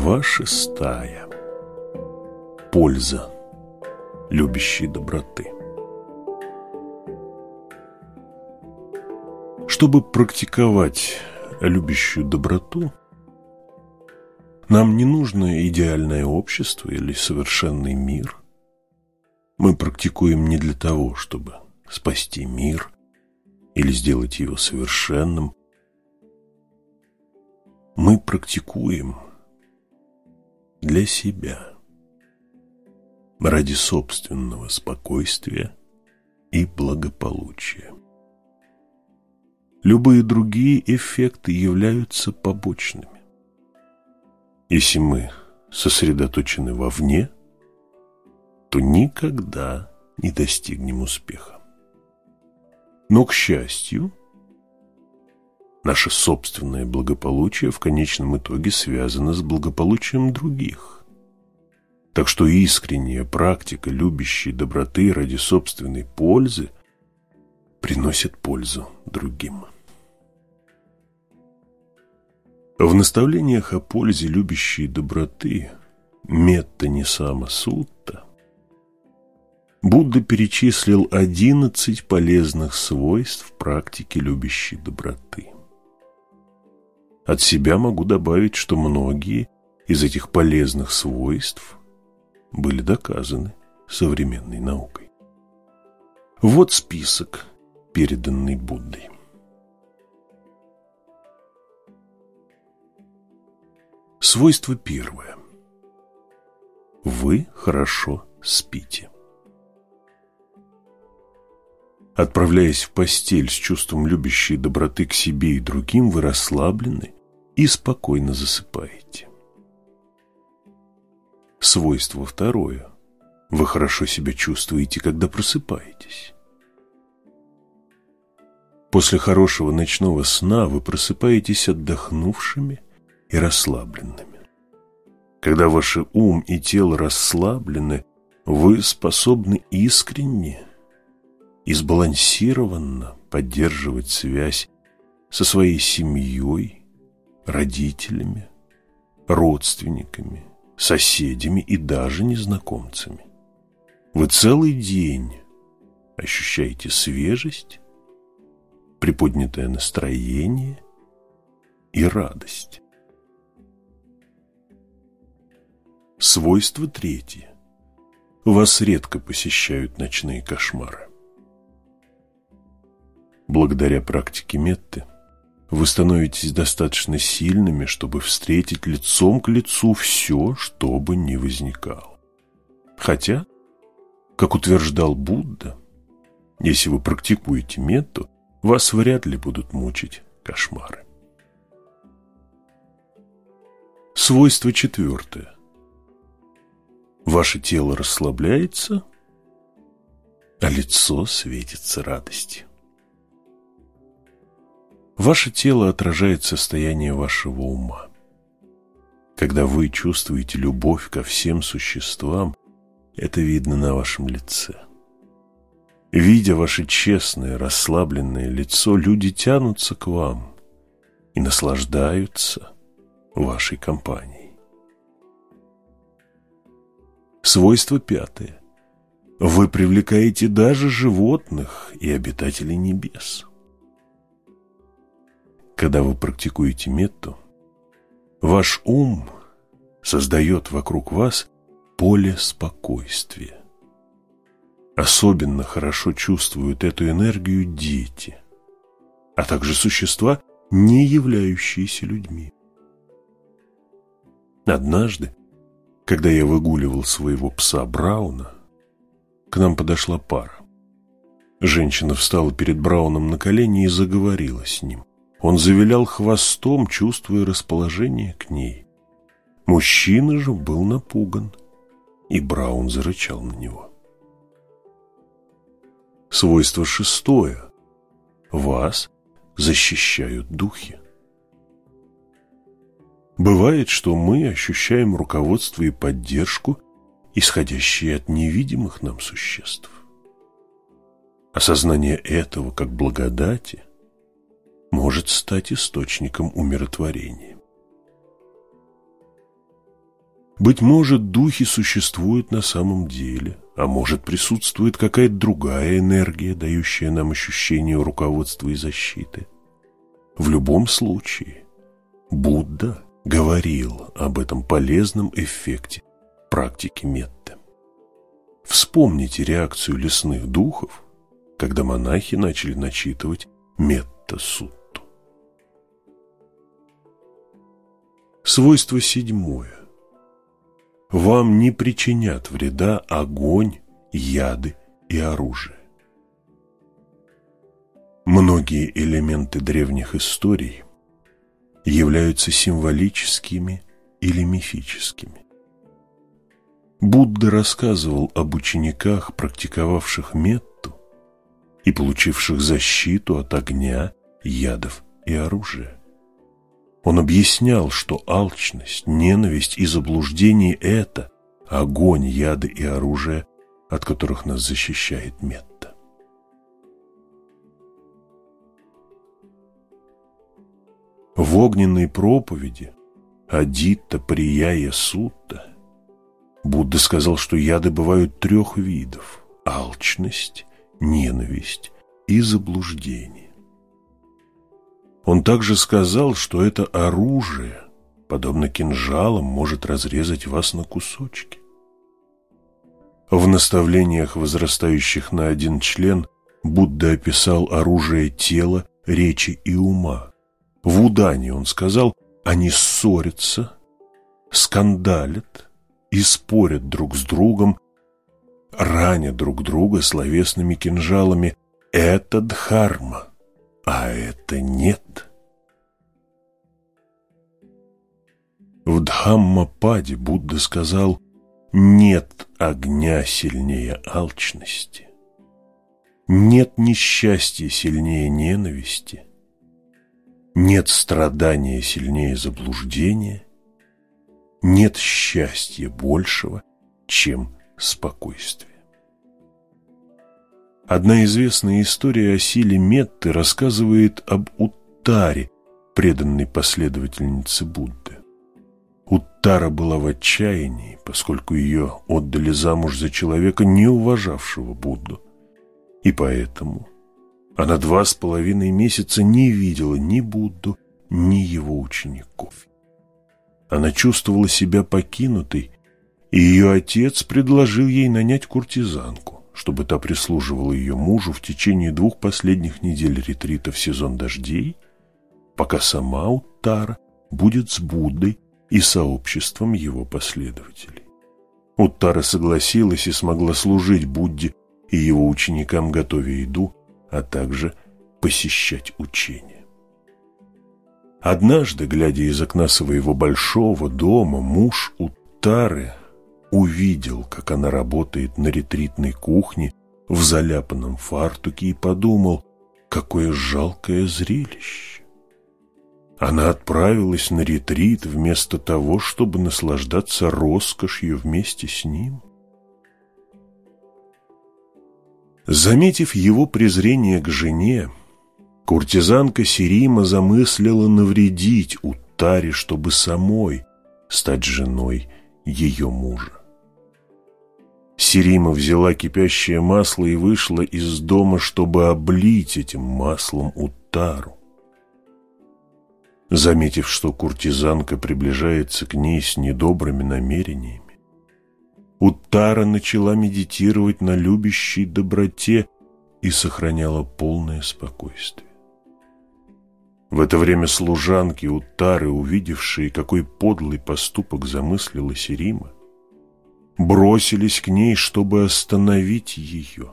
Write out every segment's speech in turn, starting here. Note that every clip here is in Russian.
Глава шестая. Польза любящей доброты. Чтобы практиковать любящую доброту, нам не нужно идеальное общество или совершенный мир. Мы практикуем не для того, чтобы спасти мир или сделать его совершенным. Мы практикуем для себя, ради собственного спокойствия и благополучия. Любые другие эффекты являются побочными. Если мы сосредоточены вовне, то никогда не достигнем успеха. Но, к счастью, наше собственное благополучие в конечном итоге связано с благополучием других. Так что искренняя практика любящей доброты ради собственной пользы приносит пользу другим. В наставлениях о пользе любящей доброты Метта Нисама Сутта Будда перечислил одиннадцать полезных свойств практики любящей доброты. От себя могу добавить, что многие из этих полезных свойств были доказаны современной наукой. Вот список, переданный Буддой. Свойство первое. Вы хорошо спите. Отправляясь в постель с чувством любящей доброты к себе и другим, вы расслаблены и спокойно засыпаете. Свойство второе. Вы хорошо себя чувствуете, когда просыпаетесь. После хорошего ночного сна вы просыпаетесь отдохнувшими и расслабленными. Когда ваши ум и тело расслаблены, вы способны искренне и сбалансированно поддерживать связь со своей семьей, родителями, родственниками, соседями и даже незнакомцами. Вы целый день ощущаете свежесть, приподнятое настроение и радость. Свойство третье. Вас редко посещают ночные кошмары. Благодаря практике Метты вы становитесь достаточно сильными, чтобы встретить лицом к лицу все, что бы ни возникало. Хотя, как утверждал Будда, если вы практикуете Метту, вас вряд ли будут мучить кошмары. Свойство четвертое. Ваше тело расслабляется, а лицо светится радостью. Ваше тело отражает состояние вашего ума. Когда вы чувствуете любовь ко всем существам, это видно на вашем лице. Видя ваше честное, расслабленное лицо, люди тянутся к вам и наслаждаются вашей компанией. Свойство пятое. Вы привлекаете даже животных и обитателей небес. Когда вы практикуете метту, ваш ум создает вокруг вас поле спокойствия. Особенно хорошо чувствуют эту энергию дети, а также существа, не являющиеся людьми. Однажды когда я выгуливал своего пса Брауна, к нам подошла пара. Женщина встала перед Брауном на колени и заговорила с ним. Он завилял хвостом, чувствуя расположение к ней. Мужчина же был напуган, и Браун зарычал на него. Свойство шестое. Вас защищают духи. Бывает, что мы ощущаем руководство и поддержку, исходящие от невидимых нам существ. Осознание этого как благодати может стать источником умиротворения. Быть может, духи существуют на самом деле, а может, присутствует какая-то другая энергия, дающая нам ощущение руководства и защиты. В любом случае, Будда говорил об этом полезном эффекте практики метты. Вспомните реакцию лесных духов, когда монахи начали начитывать метта-сутту. Свойство седьмое вам не причинят вреда огонь, яды и оружие. Многие элементы древних историй являются символическими или мифическими. Будда рассказывал об учениках, практиковавших метту и получивших защиту от огня, ядов и оружия. Он объяснял, что алчность, ненависть и заблуждение – это огонь, яды и оружие, от которых нас защищает Метта. В огненной проповеди Адитта Прияя Сутта Будда сказал, что яды бывают трех видов – алчность, ненависть и заблуждение. Он также сказал, что это оружие, подобно кинжалам, может разрезать вас на кусочки. В наставлениях, возрастающих на один член, Будда описал оружие тела, речи и ума. В Удане он сказал, они ссорятся, скандалят и спорят друг с другом, раня друг друга словесными кинжалами. Это дхарма а это нет. Дхаммападе Будда сказал, нет огня сильнее алчности, нет несчастья сильнее ненависти, нет страдания сильнее заблуждения, нет счастья большего, чем спокойствие. Одна известная история о силе Метты рассказывает об Уттаре, преданной последовательнице Будды. Уттара была в отчаянии, поскольку ее отдали замуж за человека, не уважавшего Будду. И поэтому она два с половиной месяца не видела ни Будду, ни его учеников. Она чувствовала себя покинутой, и ее отец предложил ей нанять куртизанку чтобы та прислуживала ее мужу в течение двух последних недель ретрита в сезон дождей, пока сама Уттара будет с Буддой и сообществом его последователей. Уттара согласилась и смогла служить Будде и его ученикам, готовя еду, а также посещать учения. Однажды, глядя из окна своего большого дома, муж Уттары увидел, как она работает на ретритной кухне в заляпанном фартуке и подумал, какое жалкое зрелище. Она отправилась на ретрит вместо того, чтобы наслаждаться роскошью вместе с ним. Заметив его презрение к жене, куртизанка Серима замыслила навредить Уттаре, чтобы самой стать женой ее мужа. Серима взяла кипящее масло и вышла из дома, чтобы облить этим маслом Уттару. Заметив, что куртизанка приближается к ней с недобрыми намерениями, Уттара начала медитировать на любящей доброте и сохраняла полное спокойствие. В это время служанки Уттары, увидевшие, какой подлый поступок замыслила Серима, бросились к ней, чтобы остановить ее.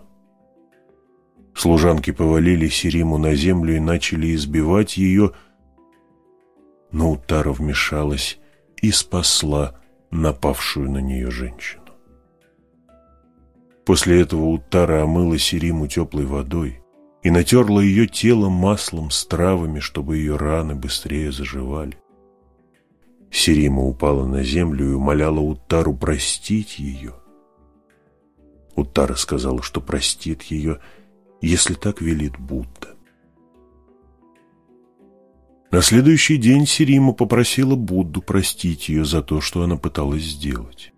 Служанки повалили Сериму на землю и начали избивать ее, но Утара вмешалась и спасла напавшую на нее женщину. После этого Утара омыла Сериму теплой водой и натерла ее тело маслом с травами, чтобы ее раны быстрее заживали. Серима упала на землю и умоляла Уттару простить ее. Уттара сказала, что простит ее, если так велит Будда. На следующий день Сирима попросила Будду простить ее за то, что она пыталась сделать.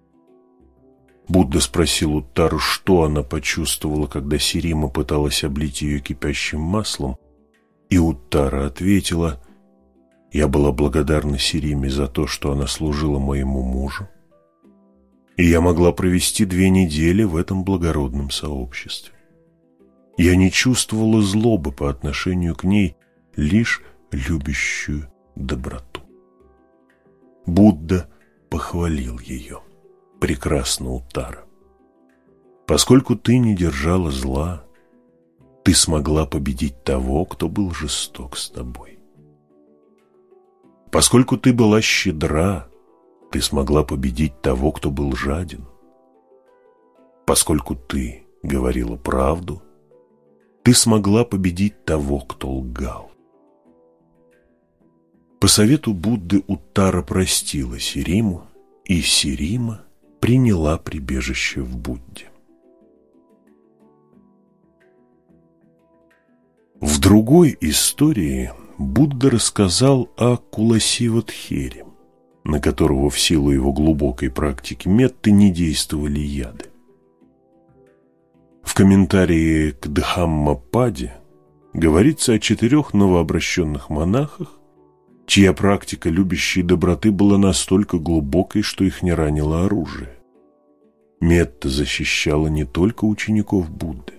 Будда спросил у Тару, что она почувствовала, когда Сирима пыталась облить ее кипящим маслом, и Уттара ответила, «Я была благодарна Сириме за то, что она служила моему мужу, и я могла провести две недели в этом благородном сообществе. Я не чувствовала злобы по отношению к ней, лишь любящую доброту. Будда похвалил ее прекрасно, Утара. Поскольку ты не держала зла, ты смогла победить того, кто был жесток с тобой. Поскольку ты была щедра, ты смогла победить того, кто был жаден. Поскольку ты говорила правду, ты смогла победить того, кто лгал. По совету Будды Уттара простила Сириму, и Сирима приняла прибежище в Будде. В другой истории Будда рассказал о Куласиватхере, на которого в силу его глубокой практики метты не действовали яды. В комментарии к Дхаммападе говорится о четырех новообращенных монахах, чья практика любящей доброты была настолько глубокой, что их не ранило оружие. Метта защищала не только учеников Будды.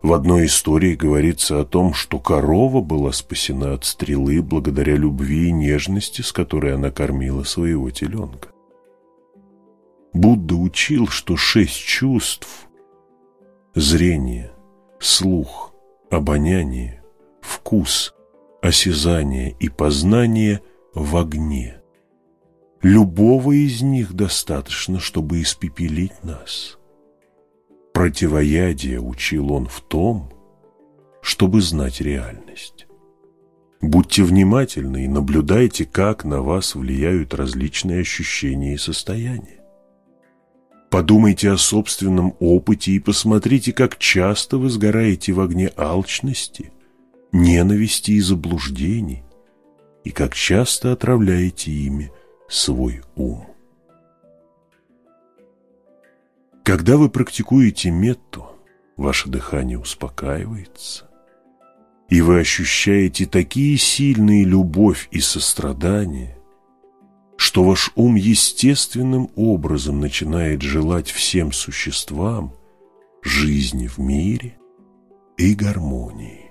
В одной истории говорится о том, что корова была спасена от стрелы благодаря любви и нежности, с которой она кормила своего теленка. Будда учил, что шесть чувств – зрение, слух, обоняние, вкус, осязание и познание в огне. Любого из них достаточно, чтобы испепелить нас. Противоядие учил он в том, чтобы знать реальность. Будьте внимательны и наблюдайте, как на вас влияют различные ощущения и состояния. Подумайте о собственном опыте и посмотрите, как часто вы сгораете в огне алчности – ненависти и заблуждений, и как часто отравляете ими свой ум. Когда вы практикуете метту, ваше дыхание успокаивается, и вы ощущаете такие сильные любовь и сострадание, что ваш ум естественным образом начинает желать всем существам жизни в мире и гармонии.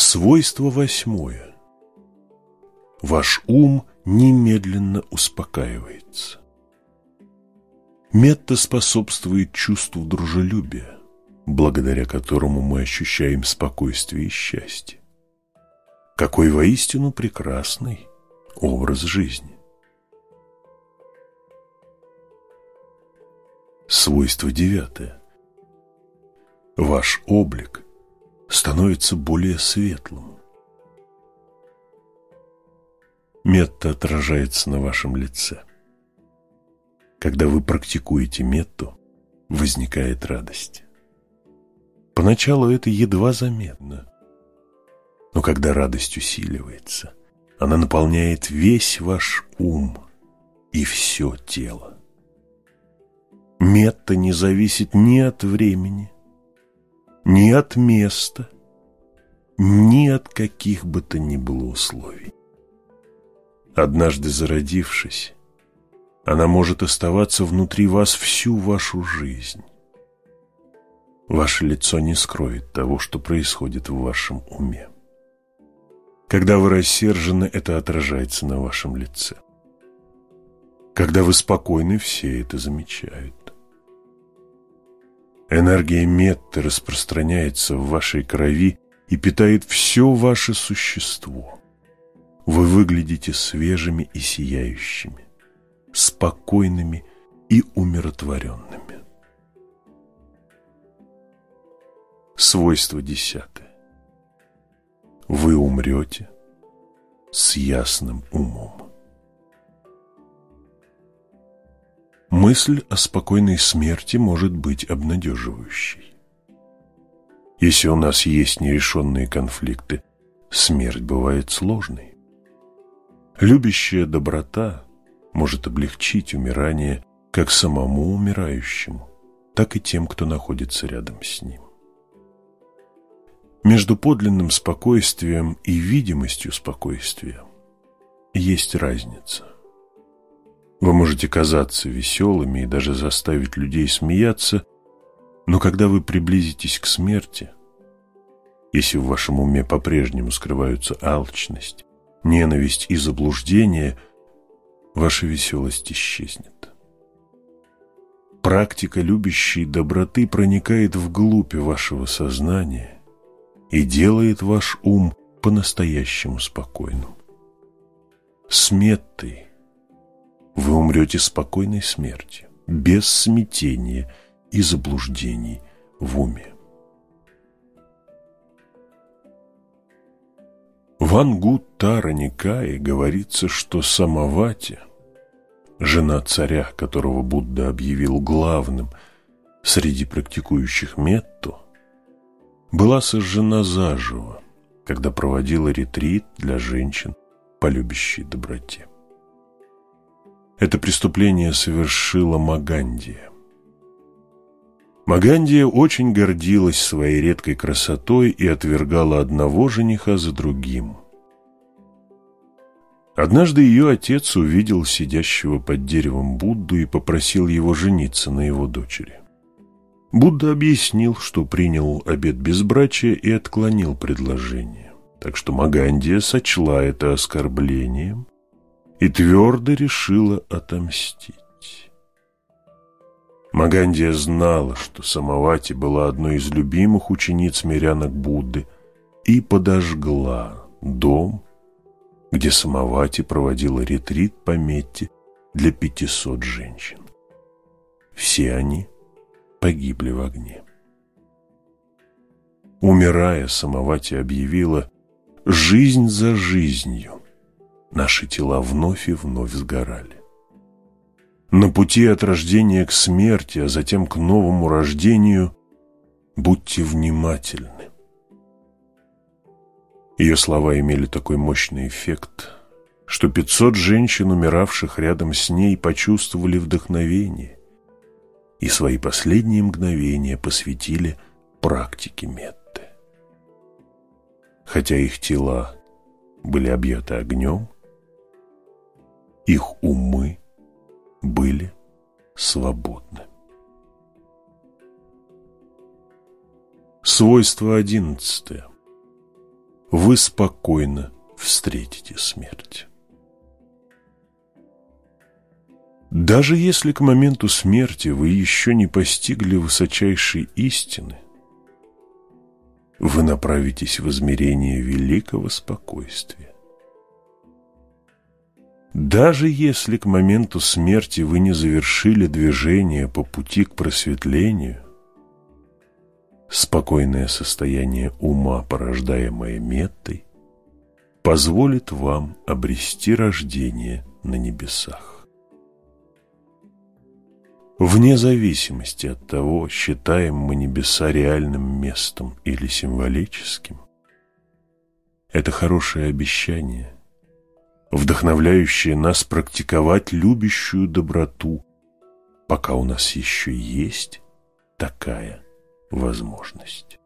Свойство восьмое. Ваш ум немедленно успокаивается. Метта способствует чувству дружелюбия, благодаря которому мы ощущаем спокойствие и счастье. Какой воистину прекрасный образ жизни. Свойство девятое. Ваш облик – становится более светлым. Метта отражается на вашем лице. Когда вы практикуете метту, возникает радость. Поначалу это едва заметно, но когда радость усиливается, она наполняет весь ваш ум и все тело. Метта не зависит ни от времени, ни от места, ни от каких бы то ни было условий. Однажды зародившись, она может оставаться внутри вас всю вашу жизнь. Ваше лицо не скроет того, что происходит в вашем уме. Когда вы рассержены, это отражается на вашем лице. Когда вы спокойны, все это замечают. Энергия метты распространяется в вашей крови и питает все ваше существо. Вы выглядите свежими и сияющими, спокойными и умиротворенными. Свойство десятое. Вы умрете с ясным умом. Мысль о спокойной смерти может быть обнадеживающей. Если у нас есть нерешенные конфликты, смерть бывает сложной. Любящая доброта может облегчить умирание как самому умирающему, так и тем, кто находится рядом с ним. Между подлинным спокойствием и видимостью спокойствия есть разница. Вы можете казаться веселыми и даже заставить людей смеяться, но когда вы приблизитесь к смерти, если в вашем уме по-прежнему скрываются алчность, ненависть и заблуждение, ваша веселость исчезнет. Практика любящей доброты проникает вглубь вашего сознания и делает ваш ум по-настоящему спокойным. С меттой вы умрете спокойной смертью, без смятения и заблуждений в уме. В Ангут Тара Никае говорится, что Самавати, жена царя, которого Будда объявил главным среди практикующих метту, была сожжена заживо, когда проводила ретрит для женщин по любящей доброте. Это преступление совершила Магандия. Магандия очень гордилась своей редкой красотой и отвергала одного жениха за другим. Однажды ее отец увидел сидящего под деревом Будду и попросил его жениться на его дочери. Будда объяснил, что принял обет безбрачия и отклонил предложение. Так что Магандия сочла это оскорблением и твердо решила отомстить. Магандия знала, что Самавати была одной из любимых учениц мирянок Будды и подожгла дом, где Самавати проводила ретрит по Метте для пятисот женщин. Все они погибли в огне. Умирая, Самавати объявила «жизнь за жизнью». Наши тела вновь и вновь сгорали. На пути от рождения к смерти, а затем к новому рождению будьте внимательны. Ее слова имели такой мощный эффект, что 500 женщин, умиравших рядом с ней, почувствовали вдохновение и свои последние мгновения посвятили практике Метты. Хотя их тела были объяты огнем, их умы были свободны. Свойство одиннадцатое. Вы спокойно встретите смерть. Даже если к моменту смерти вы еще не постигли высочайшей истины, вы направитесь в измерение великого спокойствия. Даже если к моменту смерти вы не завершили движение по пути к просветлению, спокойное состояние ума, порождаемое меттой, позволит вам обрести рождение на небесах. Вне зависимости от того, считаем мы небеса реальным местом или символическим, это хорошее обещание – вдохновляющее нас практиковать любящую доброту, пока у нас еще есть такая возможность.